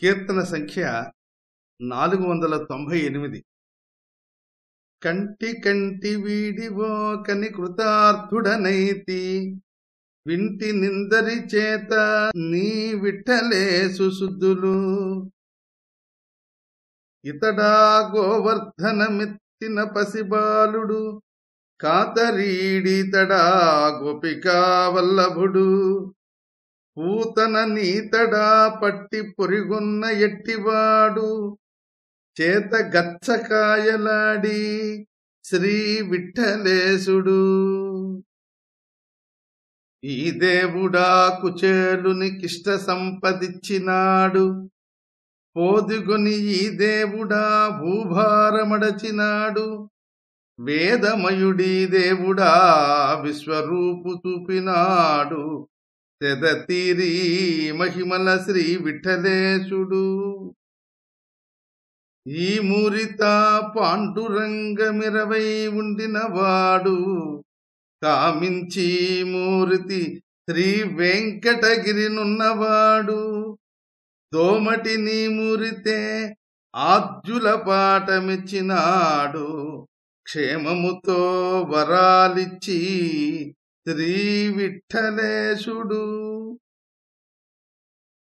కీర్తన సంఖ్య నాలుగు వందల తొంభై ఎనిమిది. కంటి కంటి వీడివో కని కృతార్థుడనైతి. వింటి నిందరి చేత నీ విఠలే సుశుద్ధులు. ఇతడా గోవర్ధనమిత్తిన పసిబాలుడు. కాతరీడితడా గోపికా వల్లభుడు. పూతన నీతడా పట్టి పొరిగున్న ఎట్టివాడు? చేత గచ్చకాయలాడి శ్రీ విఠలేశుడు. ఈ దేవుడా కుచేలుని కిష్ట సంపదిచ్చినాడు. పోదుగుని ఈ దేవుడా భూభారమడచినాడు. వేదమయుడీ దేవుడా విశ్వరూపు చూపినాడు. తెదతీరి మహిమల శ్రీ విఠలేశుడు. ఈ మూరిత పాండురంగమిరవై ఉండినవాడు. కామించి మూరితి శ్రీ వెంకటగిరినున్నవాడు దోమటి నీ మూరితే ఆద్యుల పాఠమిచ్చినాడు క్షేమముతో వరాలిచ్చి శ్రీ విఠలేశుడు